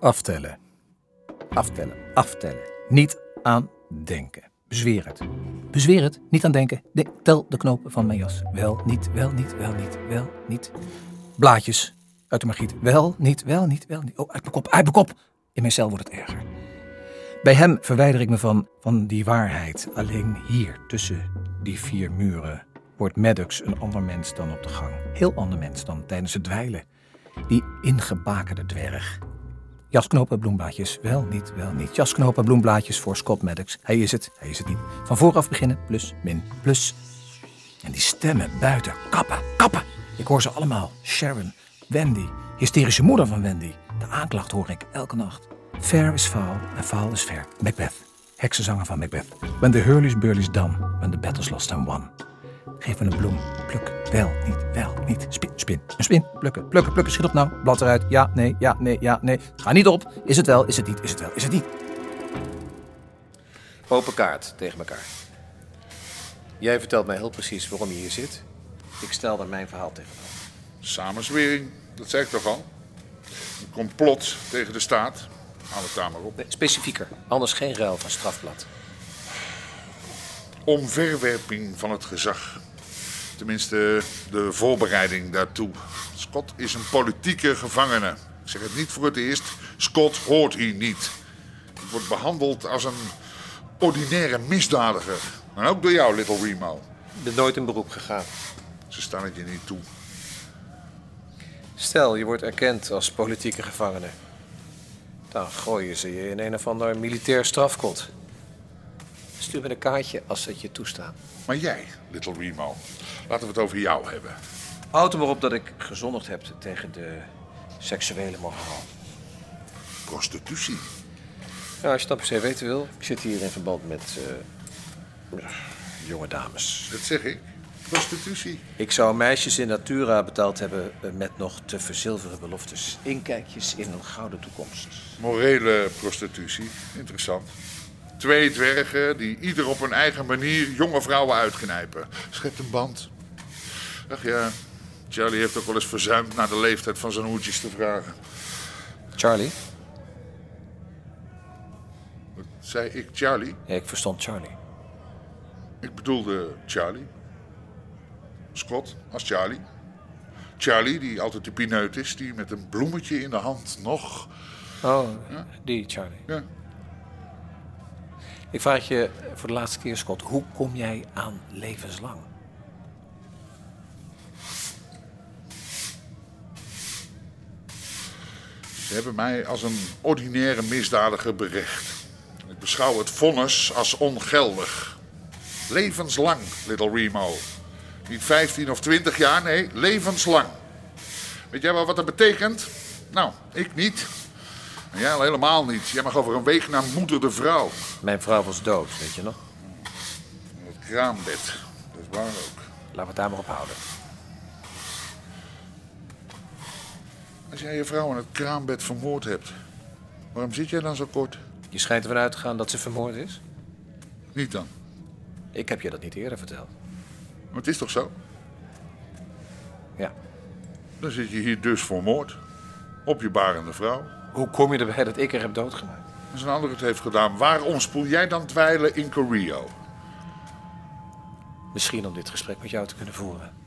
Aftellen. Aftellen. Aftellen. Niet aan denken. Bezweer het. Bezweer het. Niet aan denken. De- tel de knopen van mijn jas. Wel, niet, wel, niet, wel, niet, wel, niet. Blaadjes uit de margiet. Wel, niet, wel, niet, wel, niet. Oh, uit mijn kop, uit mijn kop. In mijn cel wordt het erger. Bij hem verwijder ik me van, van die waarheid. Alleen hier, tussen die vier muren, wordt Maddox een ander mens dan op de gang. Heel ander mens dan tijdens het dweilen. Die ingebakerde dwerg. Jasknopen, bloemblaadjes, wel, niet, wel, niet. Jasknopen, bloemblaadjes voor Scott Maddox. Hij is het, hij is het niet. Van vooraf beginnen, plus, min, plus. En die stemmen buiten, kappen, kappen. Ik hoor ze allemaal. Sharon, Wendy, hysterische moeder van Wendy. De aanklacht hoor ik elke nacht. Fair is foul en foul is fair. Macbeth, heksenzanger van Macbeth. When the hurlies burlies done, when the battle's lost and won. Geef me een bloem, pluk, wel, niet, wel, niet. Spin, spin, een spin, plukken, plukken, plukken. Schiet op nou, blad eruit. Ja, nee, ja, nee, ja, nee. Ga niet op. Is het wel, is het niet, is het wel, is het niet. Open kaart tegen elkaar. Jij vertelt mij heel precies waarom je hier zit. Ik stel daar mijn verhaal tegenaan. Samenzwering, dat zei ik toch al? Een complot tegen de staat. Haal het daar maar op. Nee, specifieker, anders geen ruil van strafblad. Omverwerping van het gezag. Tenminste, de voorbereiding daartoe. Scott is een politieke gevangene. Ik zeg het niet voor het eerst. Scott hoort hier niet. Hij wordt behandeld als een ordinaire misdadiger. En ook door jou, Little Remo. Ik ben nooit in beroep gegaan. Ze staan het je niet toe. Stel, je wordt erkend als politieke gevangene. Dan gooien ze je in een of ander militair strafkot. Stuur me een kaartje als ze het je toestaan. Maar jij, Little Remo, laten we het over jou hebben. Houd er maar op dat ik gezondigd heb tegen de seksuele moraal. Prostitutie. Nou, als je dat per se weten wil, ik zit hier in verband met eh, jonge dames. Dat zeg ik. Prostitutie. Ik zou meisjes in Natura betaald hebben eh, met nog te verzilveren beloftes. Inkijkjes in een gouden toekomst. Morele prostitutie. Interessant. Twee dwergen die ieder op hun eigen manier jonge vrouwen uitknijpen. Schept een band. Ach ja, Charlie heeft ook wel eens verzuimd naar de leeftijd van zijn hoedjes te vragen. Charlie? Zei ik Charlie? Ja, ik verstond Charlie. Ik bedoelde Charlie. Scott als Charlie. Charlie, die altijd de pineut is, die met een bloemetje in de hand nog... Oh, die Charlie. Ja, Ik vraag je voor de laatste keer, Scott, hoe kom jij aan levenslang? Ze hebben mij als een ordinaire misdadiger berecht. Ik beschouw het vonnis als ongeldig. Levenslang, Little Remo. Niet 15 of 20 jaar, nee, levenslang. Weet jij wel wat dat betekent? Nou, ik niet. Al helemaal niet. Jij mag over een week naar moeder de vrouw. Mijn vrouw was dood, weet je nog? In het kraambed. Dat is waar ook. Laten we het daar maar op houden. Als jij je vrouw in het kraambed vermoord hebt, waarom zit jij dan zo kort? Je schijnt ervan uit te gaan dat ze vermoord is? Niet dan. Ik heb je dat niet eerder verteld. Maar het is toch zo? Ja. Dan zit je hier dus voor moord. Op je barende vrouw. Hoe kom je erbij dat ik er heb doodgemaakt? Als een ander het heeft gedaan, waarom spoel jij dan dweilen in Corio? Misschien om dit gesprek met jou te kunnen voeren.